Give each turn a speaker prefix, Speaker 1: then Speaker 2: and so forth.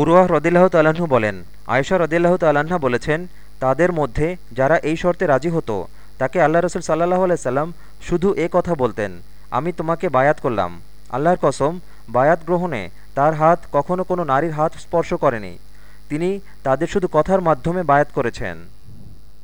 Speaker 1: উরওয়াহ রদিল্লাহ তাল্লাহ্ন বলেন আয়সা রদিল্লাহ তাল্লাহ্না বলেছেন, তাদের মধ্যে যারা এই শর্তে রাজি হতো, তাকে আল্লাহ রসুল সাল্লাহ আলাইসাল্লাম শুধু এ কথা বলতেন, আমি তোমাকে বায়াত করলাম। আল্লাহর কসম, বায়াত গ্রহণে তার হাত কখনো কোনো নারীর হাত স্পর্শ করেনি। তিনি তাদের শুধু কথার মাধ্যমে বায়াত করেছেন।